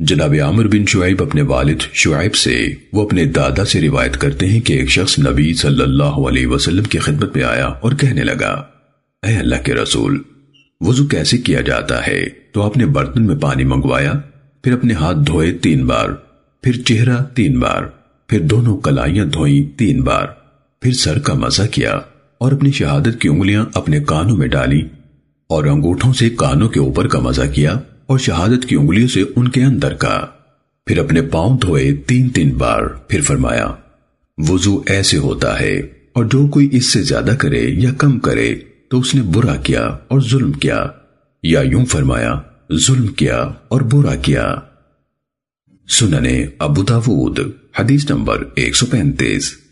جناب عامر بن شعیب اپنے والد شعیب سے وہ اپنے دادا سے روایت کرتے ہیں کہ ایک شخص نبی صلی اللہ علیہ وسلم کی خدمت میں آیا اور کہنے لگا، اے اللہ کے رسول، وضو کیسے کیا جاتا ہے؟ تو آپ نے برتن میں پانی منگوایا، پھر اپنے ہاتھ دھوئے تین بار، پھر چہرہ تین بار، پھر دونوں کلائیاں دھوئیں تین بار، پھر سر کا مزہ کیا اور اپنی شہادت کی انگلیاں اپنے کانوں میں ڈالی اور انگوٹھوں سے کانوں کے اوپر کا مزہ کیا۔ اور شہادت کی انگلیوں سے ان کے اندر کا۔ پھر اپنے پاؤں دھوئے تین تین بار، پھر فرمایا، وضو ایسے ہوتا ہے، اور جو کوئی اس سے زیادہ کرے یا کم کرے، تو اس نے برا کیا اور ظلم کیا۔ یا یوں فرمایا، ظلم کیا اور برا کیا۔ سننے ابو داود، حدیث نمبر ایک سو پینتیس۔